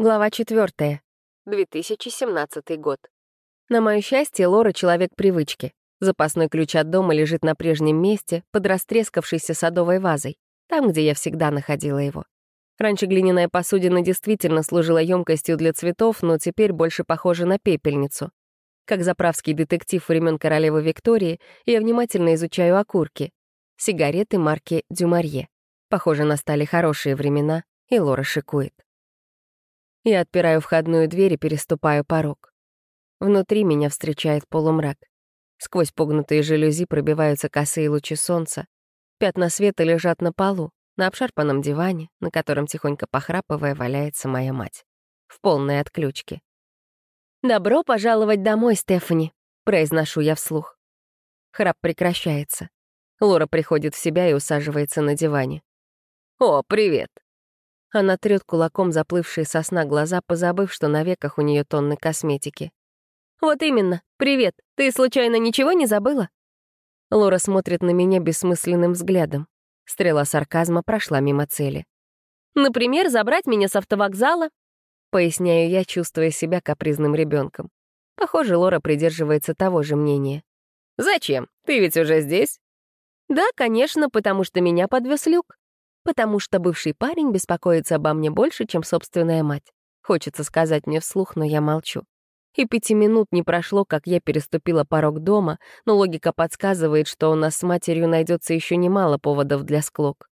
Глава 4. 2017 год. На мое счастье, Лора — человек привычки. Запасной ключ от дома лежит на прежнем месте, под растрескавшейся садовой вазой, там, где я всегда находила его. Раньше глиняная посудина действительно служила емкостью для цветов, но теперь больше похожа на пепельницу. Как заправский детектив времен королевы Виктории, я внимательно изучаю окурки. Сигареты марки «Дюмарье». Похоже, настали хорошие времена, и Лора шикует. Я отпираю входную дверь и переступаю порог. Внутри меня встречает полумрак. Сквозь погнутые жалюзи пробиваются косые лучи солнца. Пятна света лежат на полу, на обшарпанном диване, на котором тихонько похрапывая валяется моя мать. В полной отключке. «Добро пожаловать домой, Стефани», — произношу я вслух. Храп прекращается. Лора приходит в себя и усаживается на диване. «О, привет!» Она трёт кулаком заплывшие со сна глаза, позабыв, что на веках у нее тонны косметики. «Вот именно. Привет. Ты случайно ничего не забыла?» Лора смотрит на меня бессмысленным взглядом. Стрела сарказма прошла мимо цели. «Например, забрать меня с автовокзала?» Поясняю я, чувствуя себя капризным ребенком. Похоже, Лора придерживается того же мнения. «Зачем? Ты ведь уже здесь?» «Да, конечно, потому что меня подвез Люк потому что бывший парень беспокоится обо мне больше, чем собственная мать. Хочется сказать мне вслух, но я молчу. И пяти минут не прошло, как я переступила порог дома, но логика подсказывает, что у нас с матерью найдется еще немало поводов для склок.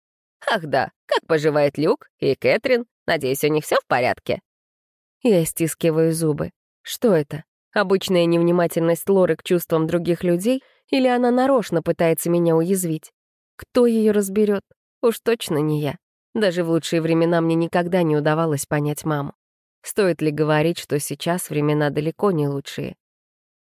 «Ах да, как поживает Люк и Кэтрин? Надеюсь, у них все в порядке?» Я стискиваю зубы. Что это? Обычная невнимательность Лоры к чувствам других людей или она нарочно пытается меня уязвить? Кто ее разберет? Уж точно не я. Даже в лучшие времена мне никогда не удавалось понять маму. Стоит ли говорить, что сейчас времена далеко не лучшие?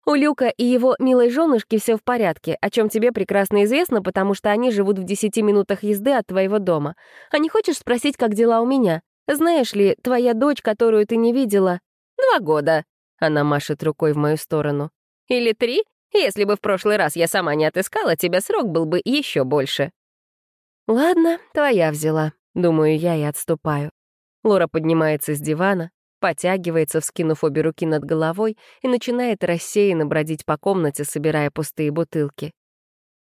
У Люка и его милой женушки все в порядке, о чем тебе прекрасно известно, потому что они живут в десяти минутах езды от твоего дома. А не хочешь спросить, как дела у меня? Знаешь ли, твоя дочь, которую ты не видела... Два года. Она машет рукой в мою сторону. Или три? Если бы в прошлый раз я сама не отыскала тебя, срок был бы еще больше. «Ладно, твоя взяла», — думаю я и отступаю. Лора поднимается с дивана, потягивается, вскинув обе руки над головой, и начинает рассеянно бродить по комнате, собирая пустые бутылки.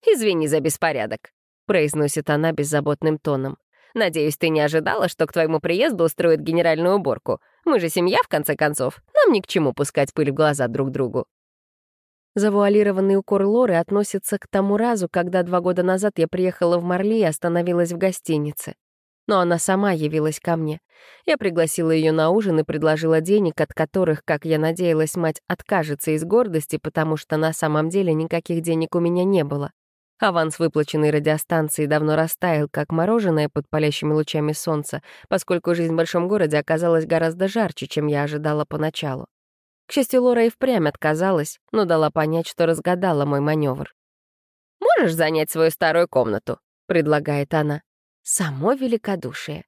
«Извини за беспорядок», — произносит она беззаботным тоном. «Надеюсь, ты не ожидала, что к твоему приезду устроят генеральную уборку. Мы же семья, в конце концов. Нам ни к чему пускать пыль в глаза друг другу». Завуалированный укор Лоры относится к тому разу, когда два года назад я приехала в Марли и остановилась в гостинице. Но она сама явилась ко мне. Я пригласила ее на ужин и предложила денег, от которых, как я надеялась, мать откажется из гордости, потому что на самом деле никаких денег у меня не было. Аванс, выплаченный радиостанции, давно растаял, как мороженое под палящими лучами солнца, поскольку жизнь в большом городе оказалась гораздо жарче, чем я ожидала поначалу. К счастью, Лора и впрямь отказалась, но дала понять, что разгадала мой маневр. «Можешь занять свою старую комнату?» — предлагает она. Само великодушие.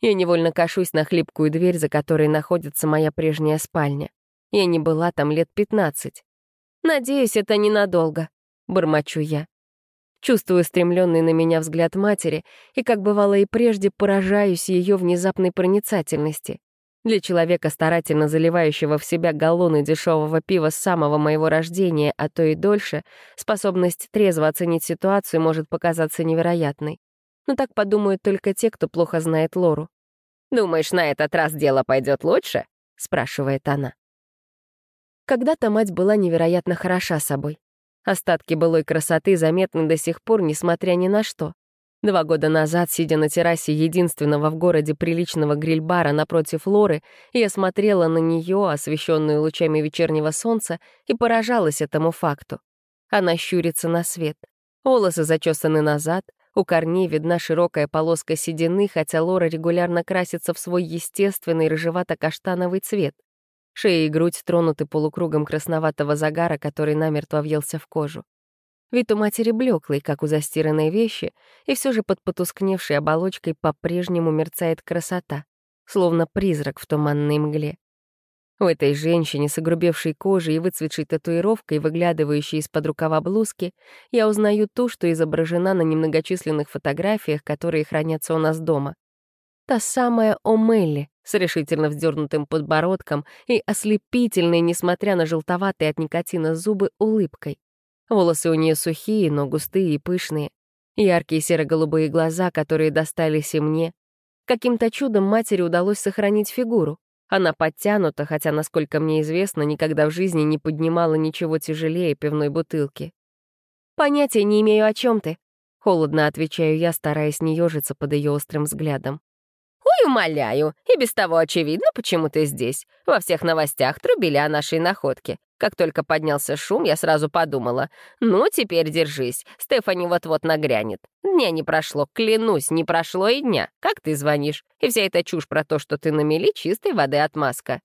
Я невольно кашусь на хлипкую дверь, за которой находится моя прежняя спальня. Я не была там лет пятнадцать. «Надеюсь, это ненадолго», — бормочу я. Чувствую стремленный на меня взгляд матери и, как бывало и прежде, поражаюсь ее внезапной проницательности. Для человека, старательно заливающего в себя галлоны дешевого пива с самого моего рождения, а то и дольше, способность трезво оценить ситуацию может показаться невероятной. Но так подумают только те, кто плохо знает Лору. «Думаешь, на этот раз дело пойдет лучше?» — спрашивает она. Когда-то мать была невероятно хороша собой. Остатки былой красоты заметны до сих пор, несмотря ни на что. Два года назад, сидя на террасе единственного в городе приличного гриль-бара напротив Лоры, я смотрела на нее, освещенную лучами вечернего солнца, и поражалась этому факту. Она щурится на свет. Волосы зачесаны назад, у корней видна широкая полоска седины, хотя Лора регулярно красится в свой естественный рыжевато-каштановый цвет. Шея и грудь тронуты полукругом красноватого загара, который намертво въелся в кожу. Вид у матери блеклый, как у застиранной вещи, и все же под потускневшей оболочкой по-прежнему мерцает красота, словно призрак в туманной мгле. У этой женщине с огрубевшей кожей и выцветшей татуировкой, выглядывающей из-под рукава блузки, я узнаю ту, что изображена на немногочисленных фотографиях, которые хранятся у нас дома. Та самая О'Мелли с решительно вздернутым подбородком и ослепительной, несмотря на желтоватые от никотина зубы, улыбкой. Волосы у нее сухие, но густые и пышные. Яркие серо-голубые глаза, которые достались и мне. Каким-то чудом матери удалось сохранить фигуру. Она подтянута, хотя, насколько мне известно, никогда в жизни не поднимала ничего тяжелее пивной бутылки. «Понятия не имею, о чем ты», — холодно отвечаю я, стараясь не ежиться под ее острым взглядом. «Ой, умоляю, и без того очевидно, почему ты здесь. Во всех новостях трубили о нашей находке. Как только поднялся шум, я сразу подумала, ну, теперь держись, Стефани вот-вот нагрянет. Дня не прошло, клянусь, не прошло и дня. Как ты звонишь? И вся эта чушь про то, что ты на мели, чистой воды отмазка.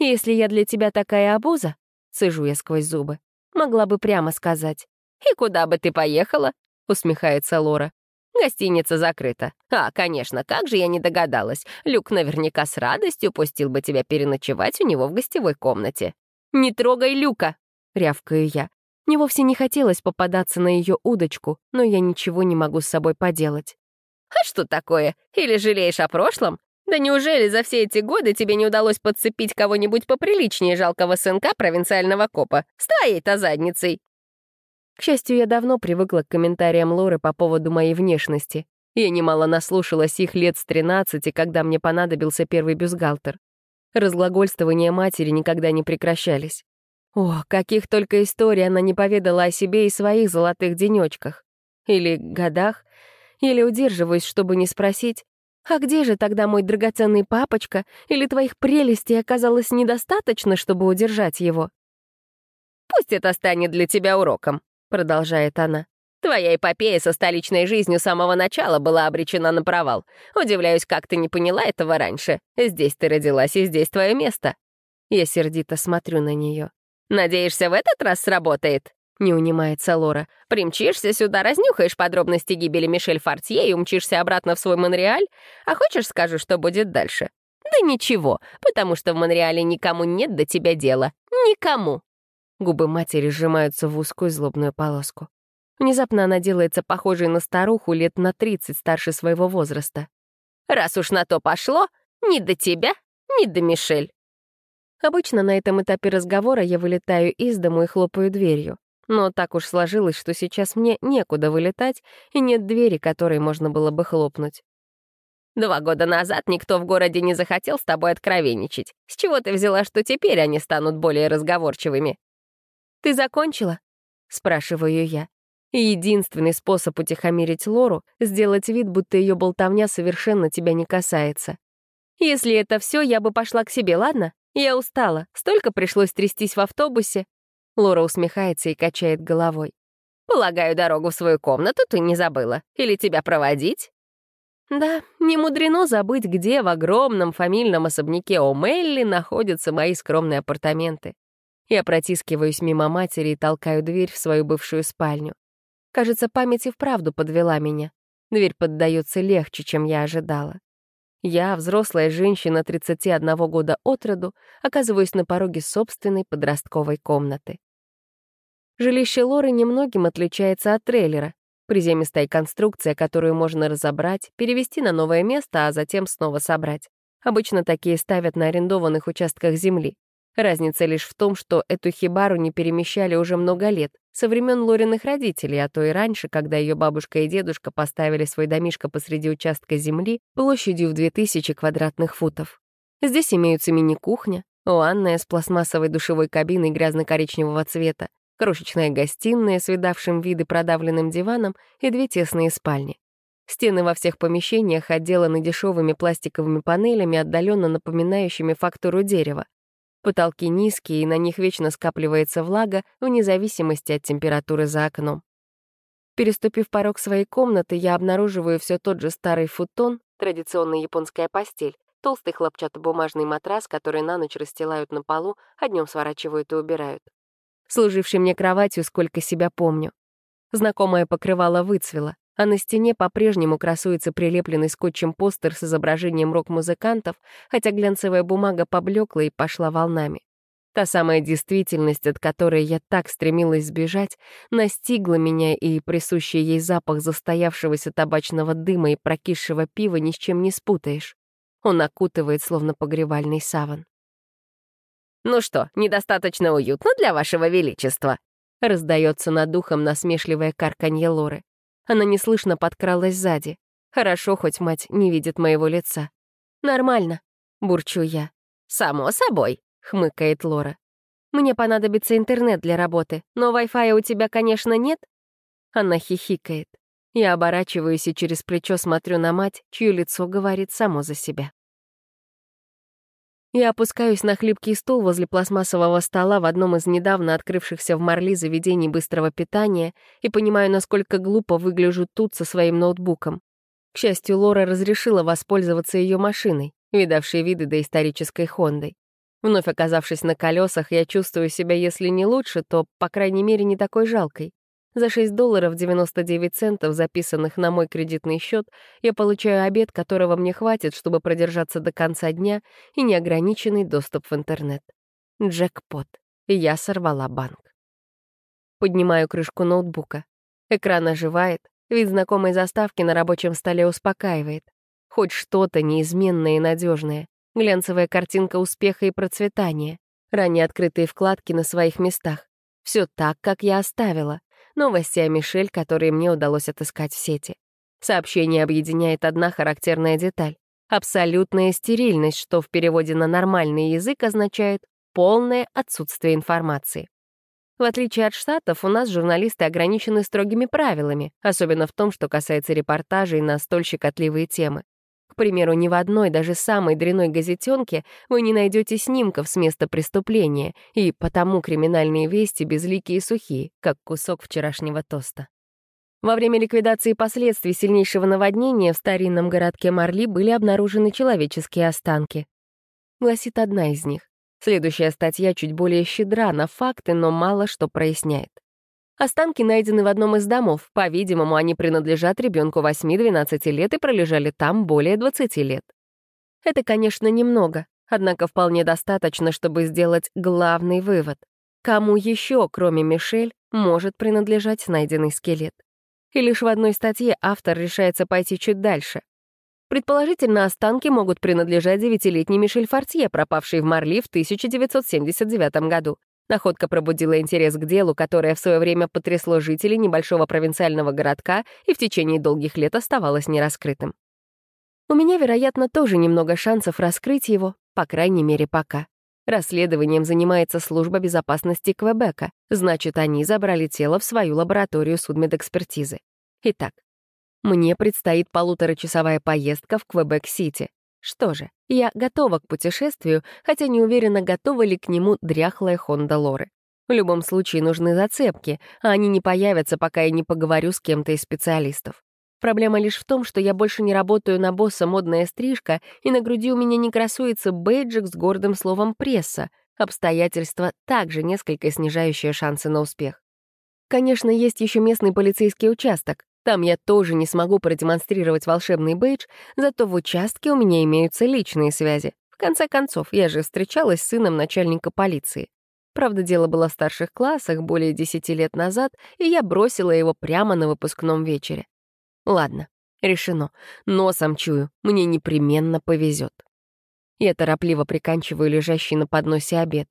Если я для тебя такая обуза, цежу я сквозь зубы, могла бы прямо сказать. «И куда бы ты поехала?» — усмехается Лора. «Гостиница закрыта. А, конечно, как же я не догадалась. Люк наверняка с радостью пустил бы тебя переночевать у него в гостевой комнате. «Не трогай Люка!» — рявкаю я. Мне вовсе не хотелось попадаться на ее удочку, но я ничего не могу с собой поделать. «А что такое? Или жалеешь о прошлом? Да неужели за все эти годы тебе не удалось подцепить кого-нибудь поприличнее жалкого сынка провинциального копа? С твоей-то задницей!» К счастью, я давно привыкла к комментариям Лоры по поводу моей внешности. Я немало наслушалась их лет с 13, когда мне понадобился первый бюстгальтер. Разглагольствования матери никогда не прекращались. О, каких только историй она не поведала о себе и своих золотых денечках. Или годах. Или удерживаюсь, чтобы не спросить, а где же тогда мой драгоценный папочка? Или твоих прелестей оказалось недостаточно, чтобы удержать его? «Пусть это станет для тебя уроком», — продолжает она. Твоя эпопея со столичной жизнью с самого начала была обречена на провал. Удивляюсь, как ты не поняла этого раньше. Здесь ты родилась, и здесь твое место». Я сердито смотрю на нее. «Надеешься, в этот раз сработает?» Не унимается Лора. «Примчишься сюда, разнюхаешь подробности гибели Мишель Фортье и умчишься обратно в свой Монреаль? А хочешь, скажу, что будет дальше?» «Да ничего, потому что в Монреале никому нет до тебя дела. Никому!» Губы матери сжимаются в узкую злобную полоску. Внезапно она делается похожей на старуху лет на 30 старше своего возраста. «Раз уж на то пошло, ни до тебя, ни до Мишель». Обычно на этом этапе разговора я вылетаю из дому и хлопаю дверью. Но так уж сложилось, что сейчас мне некуда вылетать, и нет двери, которой можно было бы хлопнуть. Два года назад никто в городе не захотел с тобой откровенничать. С чего ты взяла, что теперь они станут более разговорчивыми? «Ты закончила?» — спрашиваю я. Единственный способ утихомирить Лору — сделать вид, будто ее болтовня совершенно тебя не касается. Если это все, я бы пошла к себе, ладно? Я устала, столько пришлось трястись в автобусе. Лора усмехается и качает головой. «Полагаю, дорогу в свою комнату ты не забыла. Или тебя проводить?» Да, не мудрено забыть, где в огромном фамильном особняке О'Мелли находятся мои скромные апартаменты. Я протискиваюсь мимо матери и толкаю дверь в свою бывшую спальню. Кажется, память и вправду подвела меня. Дверь поддается легче, чем я ожидала. Я, взрослая женщина 31 года от роду, оказываюсь на пороге собственной подростковой комнаты. Жилище Лоры немногим отличается от трейлера. Приземистая конструкция, которую можно разобрать, перевести на новое место, а затем снова собрать. Обычно такие ставят на арендованных участках земли. Разница лишь в том, что эту хибару не перемещали уже много лет, со времен Лориных родителей, а то и раньше, когда ее бабушка и дедушка поставили свой домишко посреди участка земли площадью в 2000 квадратных футов. Здесь имеются мини-кухня, ванная с пластмассовой душевой кабиной грязно-коричневого цвета, крошечная гостиная с видавшим виды продавленным диваном и две тесные спальни. Стены во всех помещениях отделаны дешевыми пластиковыми панелями, отдаленно напоминающими фактуру дерева. Потолки низкие, и на них вечно скапливается влага, вне зависимости от температуры за окном. Переступив порог своей комнаты, я обнаруживаю все тот же старый футон, традиционная японская постель, толстый хлопчатобумажный матрас, который на ночь расстилают на полу, а днем сворачивают и убирают. Служивший мне кроватью, сколько себя помню. Знакомое покрывало выцвело, а на стене по-прежнему красуется прилепленный скотчем постер с изображением рок-музыкантов, хотя глянцевая бумага поблекла и пошла волнами. Та самая действительность, от которой я так стремилась сбежать, настигла меня, и присущий ей запах застоявшегося табачного дыма и прокисшего пива ни с чем не спутаешь. Он окутывает, словно погревальный саван. «Ну что, недостаточно уютно для вашего величества?» Раздается над духом насмешливое карканье Лоры. Она неслышно подкралась сзади. Хорошо, хоть мать не видит моего лица. «Нормально», — бурчу я. «Само собой», — хмыкает Лора. «Мне понадобится интернет для работы, но Wi-Fi у тебя, конечно, нет?» Она хихикает. Я оборачиваюсь и через плечо смотрю на мать, чье лицо говорит само за себя. Я опускаюсь на хлипкий стул возле пластмассового стола в одном из недавно открывшихся в Марли заведений быстрого питания и понимаю, насколько глупо выгляжу тут со своим ноутбуком. К счастью, Лора разрешила воспользоваться ее машиной, видавшей виды доисторической Хондой. Вновь оказавшись на колесах, я чувствую себя, если не лучше, то, по крайней мере, не такой жалкой. За 6 долларов 99 центов, записанных на мой кредитный счет, я получаю обед, которого мне хватит, чтобы продержаться до конца дня, и неограниченный доступ в интернет. Джекпот. Я сорвала банк. Поднимаю крышку ноутбука. Экран оживает, вид знакомой заставки на рабочем столе успокаивает. Хоть что-то неизменное и надежное. Глянцевая картинка успеха и процветания. Ранее открытые вкладки на своих местах. Все так, как я оставила новости о Мишель, которые мне удалось отыскать в сети. Сообщение объединяет одна характерная деталь — абсолютная стерильность, что в переводе на нормальный язык означает полное отсутствие информации. В отличие от Штатов, у нас журналисты ограничены строгими правилами, особенно в том, что касается репортажей на столь щекотливые темы. Примеру, ни в одной, даже самой дряной газетенке вы не найдете снимков с места преступления, и потому криминальные вести безликие и сухие, как кусок вчерашнего тоста. Во время ликвидации последствий сильнейшего наводнения в старинном городке Марли были обнаружены человеческие останки. Гласит одна из них. Следующая статья чуть более щедра на факты, но мало что проясняет. Останки найдены в одном из домов. По-видимому, они принадлежат ребенку 8-12 лет и пролежали там более 20 лет. Это, конечно, немного, однако вполне достаточно, чтобы сделать главный вывод. Кому еще, кроме Мишель, может принадлежать найденный скелет? И лишь в одной статье автор решается пойти чуть дальше. Предположительно, останки могут принадлежать девятилетней Мишель Фортье, пропавшей в Марли в 1979 году. Находка пробудила интерес к делу, которое в свое время потрясло жителей небольшого провинциального городка и в течение долгих лет оставалось нераскрытым. У меня, вероятно, тоже немного шансов раскрыть его, по крайней мере, пока. Расследованием занимается служба безопасности Квебека, значит, они забрали тело в свою лабораторию судмедэкспертизы. Итак, мне предстоит полуторачасовая поездка в Квебек-Сити. Что же, я готова к путешествию, хотя не уверена, готова ли к нему дряхлая Хонда Лоры. В любом случае нужны зацепки, а они не появятся, пока я не поговорю с кем-то из специалистов. Проблема лишь в том, что я больше не работаю на босса «Модная стрижка», и на груди у меня не красуется бейджик с гордым словом «пресса», обстоятельства, также несколько снижающие шансы на успех. Конечно, есть еще местный полицейский участок, там я тоже не смогу продемонстрировать волшебный бейдж, зато в участке у меня имеются личные связи. В конце концов, я же встречалась с сыном начальника полиции. Правда, дело было в старших классах более десяти лет назад, и я бросила его прямо на выпускном вечере. Ладно, решено. Носом чую, мне непременно повезет. Я торопливо приканчиваю лежащий на подносе обед.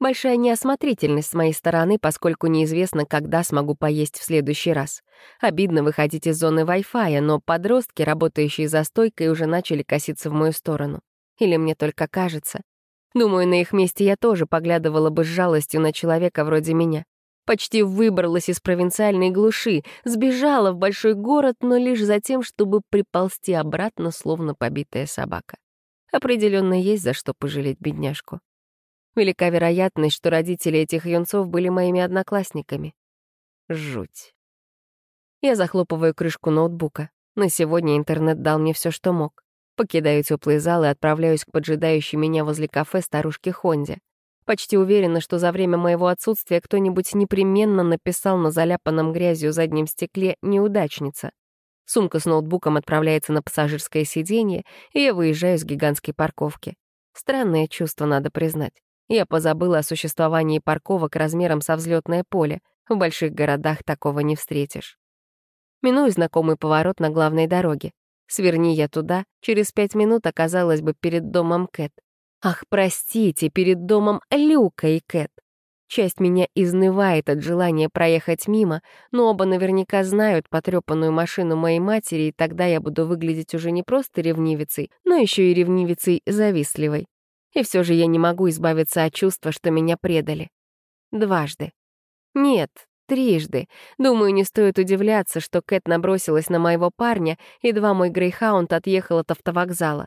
Большая неосмотрительность с моей стороны, поскольку неизвестно, когда смогу поесть в следующий раз. Обидно выходить из зоны Wi-Fi, но подростки, работающие за стойкой, уже начали коситься в мою сторону. Или мне только кажется. Думаю, на их месте я тоже поглядывала бы с жалостью на человека вроде меня. Почти выбралась из провинциальной глуши, сбежала в большой город, но лишь за тем, чтобы приползти обратно, словно побитая собака. Определенно есть за что пожалеть бедняжку. Велика вероятность, что родители этих юнцов были моими одноклассниками. Жуть. Я захлопываю крышку ноутбука. На сегодня интернет дал мне все, что мог. Покидаю теплый зал и отправляюсь к поджидающей меня возле кафе старушке Хонде. Почти уверена, что за время моего отсутствия кто-нибудь непременно написал на заляпанном грязью заднем стекле «неудачница». Сумка с ноутбуком отправляется на пассажирское сиденье, и я выезжаю с гигантской парковки. Странное чувство, надо признать. Я позабыла о существовании парковок размером со взлетное поле. В больших городах такого не встретишь. Миную знакомый поворот на главной дороге. Сверни я туда, через пять минут оказалась бы перед домом Кэт. Ах, простите, перед домом Люка и Кэт. Часть меня изнывает от желания проехать мимо, но оба наверняка знают потрепанную машину моей матери, и тогда я буду выглядеть уже не просто ревнивицей, но еще и ревнивицей завистливой. И все же я не могу избавиться от чувства, что меня предали. Дважды. Нет, трижды. Думаю, не стоит удивляться, что Кэт набросилась на моего парня, едва мой грейхаунд отъехал от автовокзала.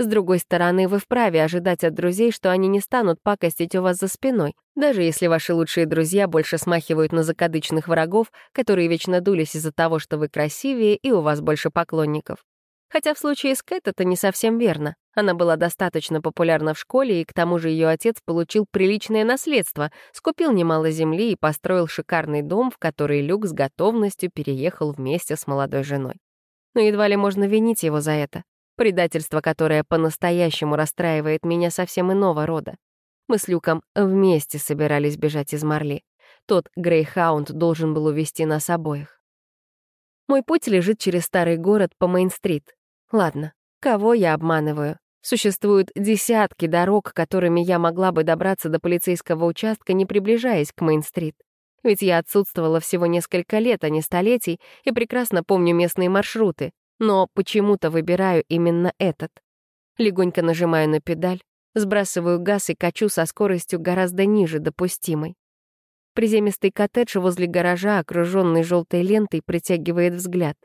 С другой стороны, вы вправе ожидать от друзей, что они не станут пакостить у вас за спиной, даже если ваши лучшие друзья больше смахивают на закадычных врагов, которые вечно дулись из-за того, что вы красивее и у вас больше поклонников. Хотя в случае с Кэт это не совсем верно. Она была достаточно популярна в школе, и к тому же ее отец получил приличное наследство, скупил немало земли и построил шикарный дом, в который Люк с готовностью переехал вместе с молодой женой. Но едва ли можно винить его за это. Предательство, которое по-настоящему расстраивает меня совсем иного рода. Мы с Люком вместе собирались бежать из Марли. Тот Грейхаунд должен был увести нас обоих. Мой путь лежит через старый город по Мейн-стрит. Ладно, кого я обманываю? Существуют десятки дорог, которыми я могла бы добраться до полицейского участка, не приближаясь к Мейн-стрит. Ведь я отсутствовала всего несколько лет, а не столетий, и прекрасно помню местные маршруты но почему-то выбираю именно этот. Легонько нажимаю на педаль, сбрасываю газ и качу со скоростью гораздо ниже допустимой. Приземистый коттедж возле гаража, окруженный желтой лентой, притягивает взгляд.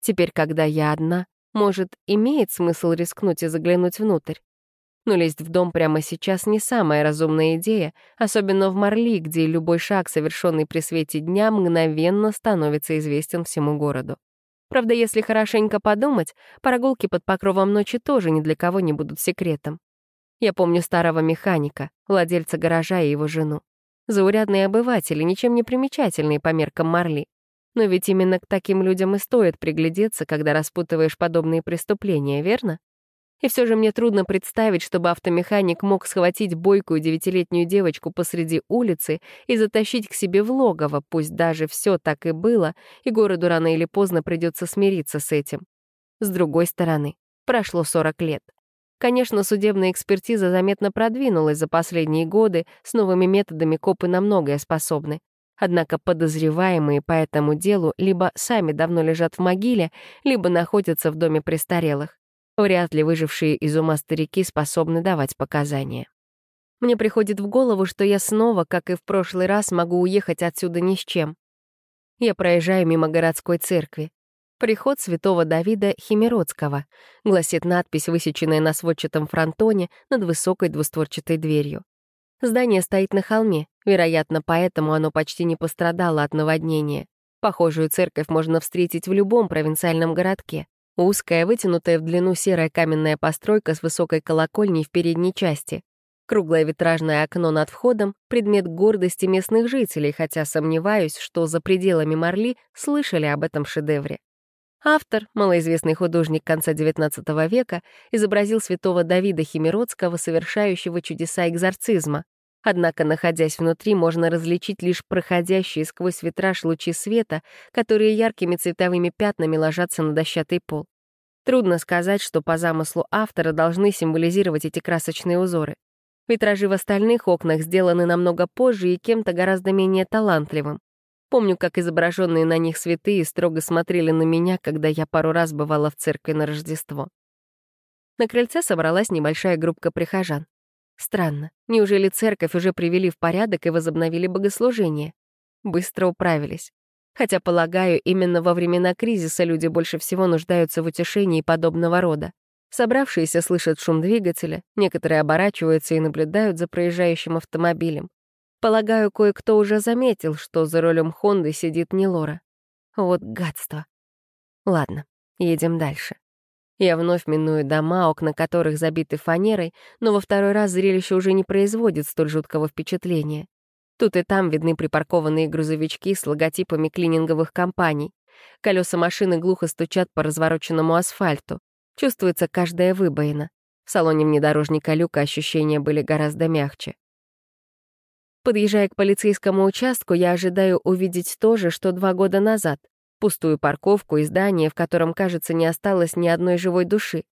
Теперь, когда я одна, может, имеет смысл рискнуть и заглянуть внутрь. Но лезть в дом прямо сейчас не самая разумная идея, особенно в Марли, где любой шаг, совершенный при свете дня, мгновенно становится известен всему городу. Правда, если хорошенько подумать, прогулки под покровом ночи тоже ни для кого не будут секретом. Я помню старого механика, владельца гаража и его жену. Заурядные обыватели, ничем не примечательные по меркам Марли. Но ведь именно к таким людям и стоит приглядеться, когда распутываешь подобные преступления, верно? И все же мне трудно представить, чтобы автомеханик мог схватить бойкую девятилетнюю девочку посреди улицы и затащить к себе в логово, пусть даже все так и было, и городу рано или поздно придется смириться с этим. С другой стороны, прошло 40 лет. Конечно, судебная экспертиза заметно продвинулась за последние годы, с новыми методами копы на многое способны. Однако подозреваемые по этому делу либо сами давно лежат в могиле, либо находятся в доме престарелых. Вряд ли выжившие из ума старики способны давать показания. Мне приходит в голову, что я снова, как и в прошлый раз, могу уехать отсюда ни с чем. Я проезжаю мимо городской церкви. «Приход святого Давида Химеродского», — гласит надпись, высеченная на сводчатом фронтоне над высокой двустворчатой дверью. Здание стоит на холме, вероятно, поэтому оно почти не пострадало от наводнения. Похожую церковь можно встретить в любом провинциальном городке. Узкая, вытянутая в длину серая каменная постройка с высокой колокольней в передней части. Круглое витражное окно над входом — предмет гордости местных жителей, хотя сомневаюсь, что за пределами Марли слышали об этом шедевре. Автор, малоизвестный художник конца XIX века, изобразил святого Давида Химеродского, совершающего чудеса экзорцизма. Однако, находясь внутри, можно различить лишь проходящие сквозь витраж лучи света, которые яркими цветовыми пятнами ложатся на дощатый пол. Трудно сказать, что по замыслу автора должны символизировать эти красочные узоры. Витражи в остальных окнах сделаны намного позже и кем-то гораздо менее талантливым. Помню, как изображенные на них святые строго смотрели на меня, когда я пару раз бывала в церкви на Рождество. На крыльце собралась небольшая группка прихожан. Странно, неужели церковь уже привели в порядок и возобновили богослужение? Быстро управились. Хотя, полагаю, именно во времена кризиса люди больше всего нуждаются в утешении подобного рода. Собравшиеся слышат шум двигателя, некоторые оборачиваются и наблюдают за проезжающим автомобилем. Полагаю, кое-кто уже заметил, что за рулем Хонды сидит не Лора. Вот гадство. Ладно, едем дальше. Я вновь миную дома, окна которых забиты фанерой, но во второй раз зрелище уже не производит столь жуткого впечатления. Тут и там видны припаркованные грузовички с логотипами клининговых компаний. Колеса машины глухо стучат по развороченному асфальту. Чувствуется каждая выбоина. В салоне внедорожника Люка ощущения были гораздо мягче. Подъезжая к полицейскому участку, я ожидаю увидеть то же, что два года назад. Пустую парковку и здание, в котором, кажется, не осталось ни одной живой души.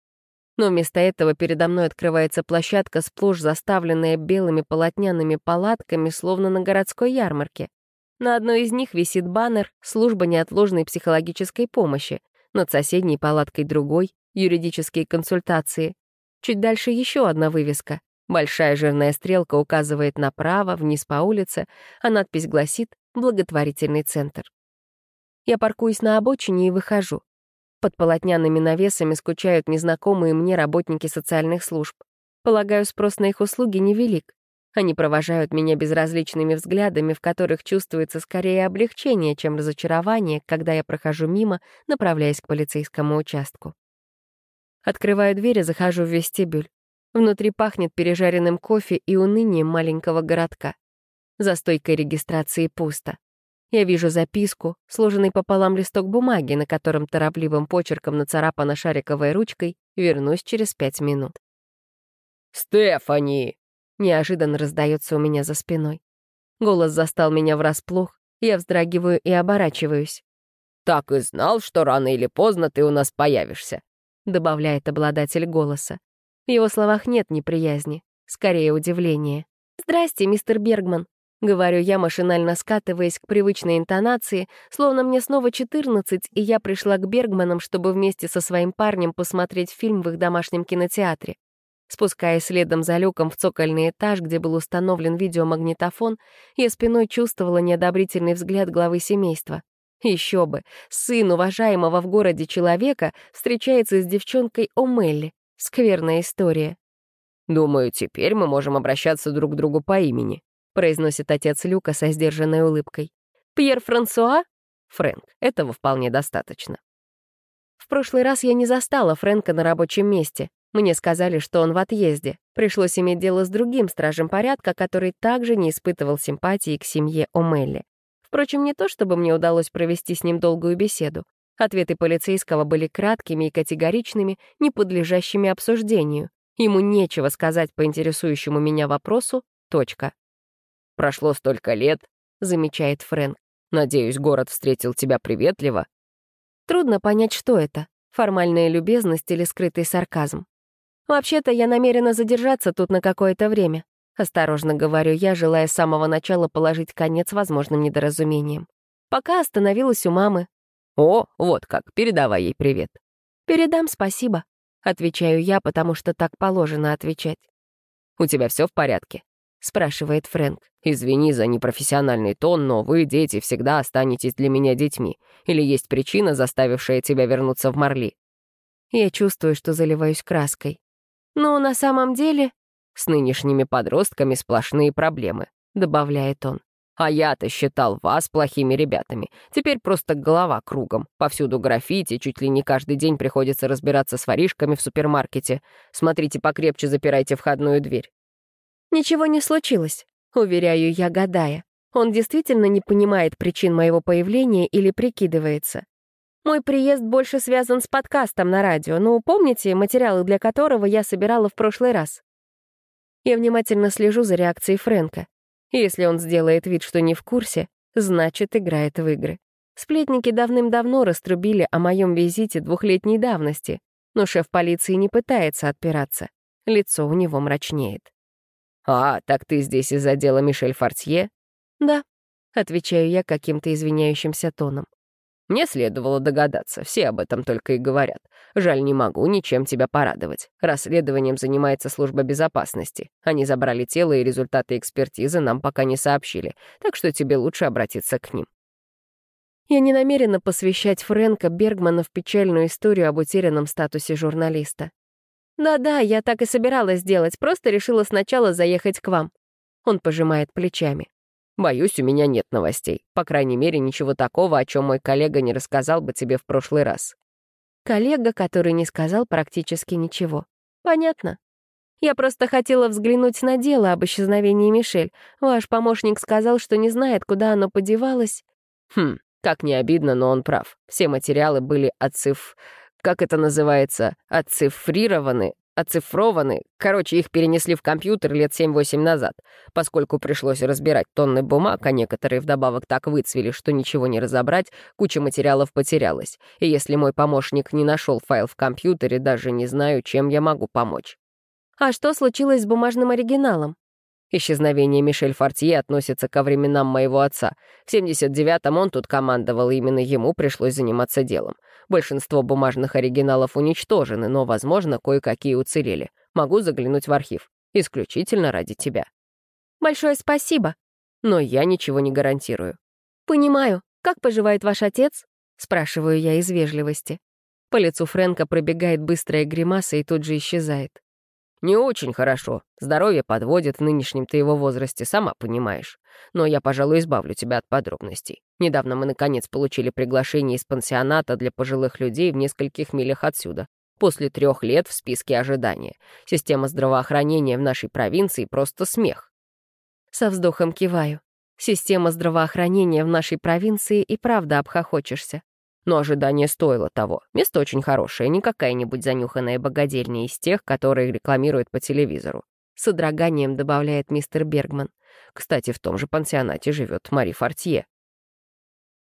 Но вместо этого передо мной открывается площадка, сплошь заставленная белыми полотняными палатками, словно на городской ярмарке. На одной из них висит баннер «Служба неотложной психологической помощи», над соседней палаткой другой — юридические консультации. Чуть дальше еще одна вывеска Большая жирная стрелка указывает направо, вниз по улице, а надпись гласит «Благотворительный центр». Я паркуюсь на обочине и выхожу. Под полотняными навесами скучают незнакомые мне работники социальных служб. Полагаю, спрос на их услуги невелик. Они провожают меня безразличными взглядами, в которых чувствуется скорее облегчение, чем разочарование, когда я прохожу мимо, направляясь к полицейскому участку. Открываю дверь и захожу в вестибюль. Внутри пахнет пережаренным кофе и унынием маленького городка. За стойкой регистрации пусто. Я вижу записку, сложенный пополам листок бумаги, на котором торопливым почерком нацарапана шариковой ручкой «Вернусь через пять минут». «Стефани!» — неожиданно раздается у меня за спиной. Голос застал меня врасплох, я вздрагиваю и оборачиваюсь. «Так и знал, что рано или поздно ты у нас появишься», — добавляет обладатель голоса. В его словах нет неприязни, скорее удивления. «Здрасте, мистер Бергман», — говорю я, машинально скатываясь к привычной интонации, словно мне снова 14, и я пришла к Бергманам, чтобы вместе со своим парнем посмотреть фильм в их домашнем кинотеатре. Спускаясь следом за люком в цокольный этаж, где был установлен видеомагнитофон, я спиной чувствовала неодобрительный взгляд главы семейства. Еще бы, сын уважаемого в городе человека встречается с девчонкой О'Мелли. Скверная история. «Думаю, теперь мы можем обращаться друг к другу по имени», произносит отец Люка со сдержанной улыбкой. «Пьер Франсуа?» «Фрэнк, этого вполне достаточно». В прошлый раз я не застала Фрэнка на рабочем месте. Мне сказали, что он в отъезде. Пришлось иметь дело с другим стражем порядка, который также не испытывал симпатии к семье О'Мелли. Впрочем, не то, чтобы мне удалось провести с ним долгую беседу. Ответы полицейского были краткими и категоричными, не подлежащими обсуждению. Ему нечего сказать по интересующему меня вопросу. Точка. «Прошло столько лет», — замечает Фрэнк. «Надеюсь, город встретил тебя приветливо». Трудно понять, что это — формальная любезность или скрытый сарказм. «Вообще-то я намерена задержаться тут на какое-то время», — осторожно говорю я, желая с самого начала положить конец возможным недоразумениям. Пока остановилась у мамы, «О, вот как, передавай ей привет». «Передам спасибо», — отвечаю я, потому что так положено отвечать. «У тебя все в порядке?» — спрашивает Фрэнк. «Извини за непрофессиональный тон, но вы, дети, всегда останетесь для меня детьми. Или есть причина, заставившая тебя вернуться в Марли?» Я чувствую, что заливаюсь краской. «Но на самом деле...» «С нынешними подростками сплошные проблемы», — добавляет он. А я-то считал вас плохими ребятами. Теперь просто голова кругом. Повсюду граффити, чуть ли не каждый день приходится разбираться с воришками в супермаркете. Смотрите покрепче, запирайте входную дверь. Ничего не случилось, уверяю я, гадая. Он действительно не понимает причин моего появления или прикидывается. Мой приезд больше связан с подкастом на радио, ну, помните, материалы для которого я собирала в прошлый раз? Я внимательно слежу за реакцией Фрэнка. Если он сделает вид, что не в курсе, значит, играет в игры. Сплетники давным-давно раструбили о моем визите двухлетней давности, но шеф полиции не пытается отпираться. Лицо у него мрачнеет. «А, так ты здесь из-за дела Мишель Фортье?» «Да», — отвечаю я каким-то извиняющимся тоном. Мне следовало догадаться, все об этом только и говорят. Жаль, не могу ничем тебя порадовать. Расследованием занимается служба безопасности. Они забрали тело, и результаты экспертизы нам пока не сообщили, так что тебе лучше обратиться к ним. Я не намерена посвящать Фрэнка Бергмана в печальную историю об утерянном статусе журналиста. «Да-да, я так и собиралась сделать, просто решила сначала заехать к вам». Он пожимает плечами. Боюсь, у меня нет новостей. По крайней мере, ничего такого, о чем мой коллега не рассказал бы тебе в прошлый раз. Коллега, который не сказал практически ничего. Понятно. Я просто хотела взглянуть на дело об исчезновении Мишель. Ваш помощник сказал, что не знает, куда оно подевалось. Хм, как не обидно, но он прав. Все материалы были отциф... Как это называется? Отцифрированы? оцифрованы. Короче, их перенесли в компьютер лет 7-8 назад, поскольку пришлось разбирать тонны бумаг, а некоторые вдобавок так выцвели, что ничего не разобрать, куча материалов потерялась. И если мой помощник не нашел файл в компьютере, даже не знаю, чем я могу помочь. А что случилось с бумажным оригиналом? Исчезновение Мишель Фортье относится ко временам моего отца. В 79-м он тут командовал, и именно ему пришлось заниматься делом. Большинство бумажных оригиналов уничтожены, но, возможно, кое-какие уцелели. Могу заглянуть в архив. Исключительно ради тебя. Большое спасибо. Но я ничего не гарантирую. Понимаю. Как поживает ваш отец? Спрашиваю я из вежливости. По лицу Фрэнка пробегает быстрая гримаса и тут же исчезает. Не очень хорошо. Здоровье подводит в нынешнем-то его возрасте, сама понимаешь. Но я, пожалуй, избавлю тебя от подробностей. Недавно мы, наконец, получили приглашение из пансионата для пожилых людей в нескольких милях отсюда. После трех лет в списке ожидания. Система здравоохранения в нашей провинции просто смех. Со вздохом киваю. Система здравоохранения в нашей провинции и правда обхохочешься. Но ожидание стоило того. Место очень хорошее, не какая-нибудь занюханная богадельня из тех, которые рекламируют по телевизору. С содроганием добавляет мистер Бергман. Кстати, в том же пансионате живет Мари Фортье.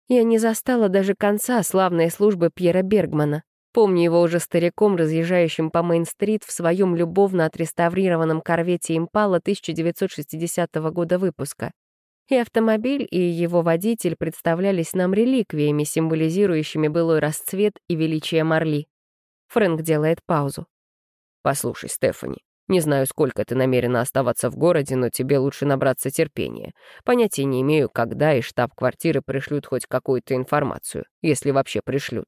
Я не застала даже конца славной службы Пьера Бергмана. Помню его уже стариком, разъезжающим по Мейн-стрит в своем любовно отреставрированном корвете «Импала» 1960 года выпуска. И автомобиль, и его водитель представлялись нам реликвиями, символизирующими былой расцвет и величие Марли. Фрэнк делает паузу. «Послушай, Стефани, не знаю, сколько ты намерена оставаться в городе, но тебе лучше набраться терпения. Понятия не имею, когда и штаб-квартиры пришлют хоть какую-то информацию, если вообще пришлют.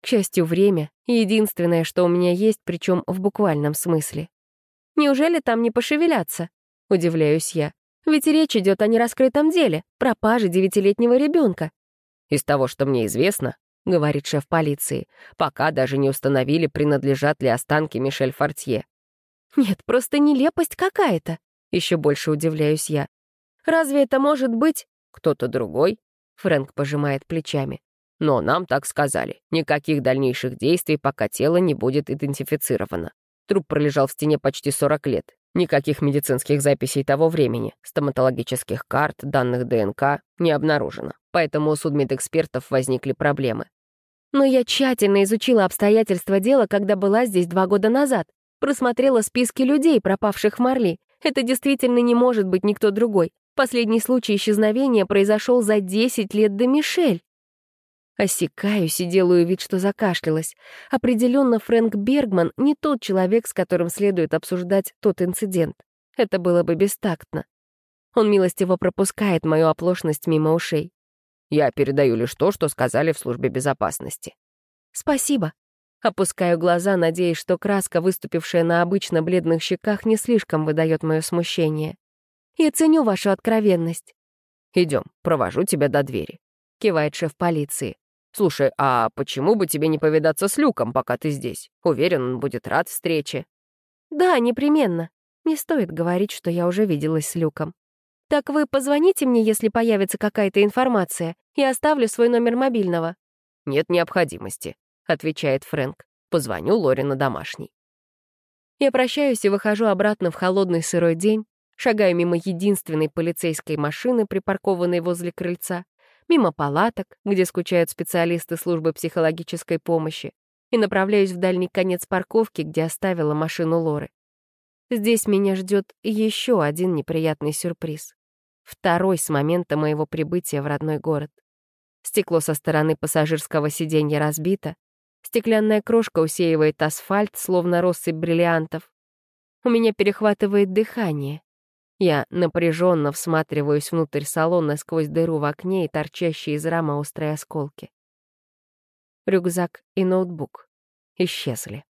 К счастью, время — единственное, что у меня есть, причем в буквальном смысле. Неужели там не пошевелятся? Удивляюсь я. Ведь речь идет о нераскрытом деле, пропаже девятилетнего ребенка. Из того, что мне известно, — говорит шеф полиции, пока даже не установили, принадлежат ли останки Мишель Фортье. Нет, просто нелепость какая-то. Еще больше удивляюсь я. Разве это может быть кто-то другой? Фрэнк пожимает плечами. Но нам так сказали. Никаких дальнейших действий, пока тело не будет идентифицировано. Труп пролежал в стене почти 40 лет. Никаких медицинских записей того времени, стоматологических карт, данных ДНК не обнаружено. Поэтому у судмедэкспертов возникли проблемы. Но я тщательно изучила обстоятельства дела, когда была здесь два года назад. Просмотрела списки людей, пропавших в Марли. Это действительно не может быть никто другой. Последний случай исчезновения произошел за 10 лет до Мишель. Осекаюсь и делаю вид, что закашлялась. Определенно, Фрэнк Бергман не тот человек, с которым следует обсуждать тот инцидент. Это было бы бестактно. Он милостиво пропускает мою оплошность мимо ушей. Я передаю лишь то, что сказали в службе безопасности. Спасибо. Опускаю глаза, надеясь, что краска, выступившая на обычно бледных щеках, не слишком выдает мое смущение. Я ценю вашу откровенность. Идем, провожу тебя до двери. Кивает шеф полиции. «Слушай, а почему бы тебе не повидаться с Люком, пока ты здесь? Уверен, он будет рад встрече». «Да, непременно. Не стоит говорить, что я уже виделась с Люком. Так вы позвоните мне, если появится какая-то информация, и оставлю свой номер мобильного». «Нет необходимости», — отвечает Фрэнк. «Позвоню Лори на домашний». Я прощаюсь и выхожу обратно в холодный сырой день, шагаю мимо единственной полицейской машины, припаркованной возле крыльца, мимо палаток, где скучают специалисты службы психологической помощи, и направляюсь в дальний конец парковки, где оставила машину Лоры. Здесь меня ждет еще один неприятный сюрприз. Второй с момента моего прибытия в родной город. Стекло со стороны пассажирского сиденья разбито, стеклянная крошка усеивает асфальт, словно россыпь бриллиантов. У меня перехватывает дыхание. Я напряженно всматриваюсь внутрь салона сквозь дыру в окне и торчащие из рамы острые осколки. Рюкзак и ноутбук исчезли.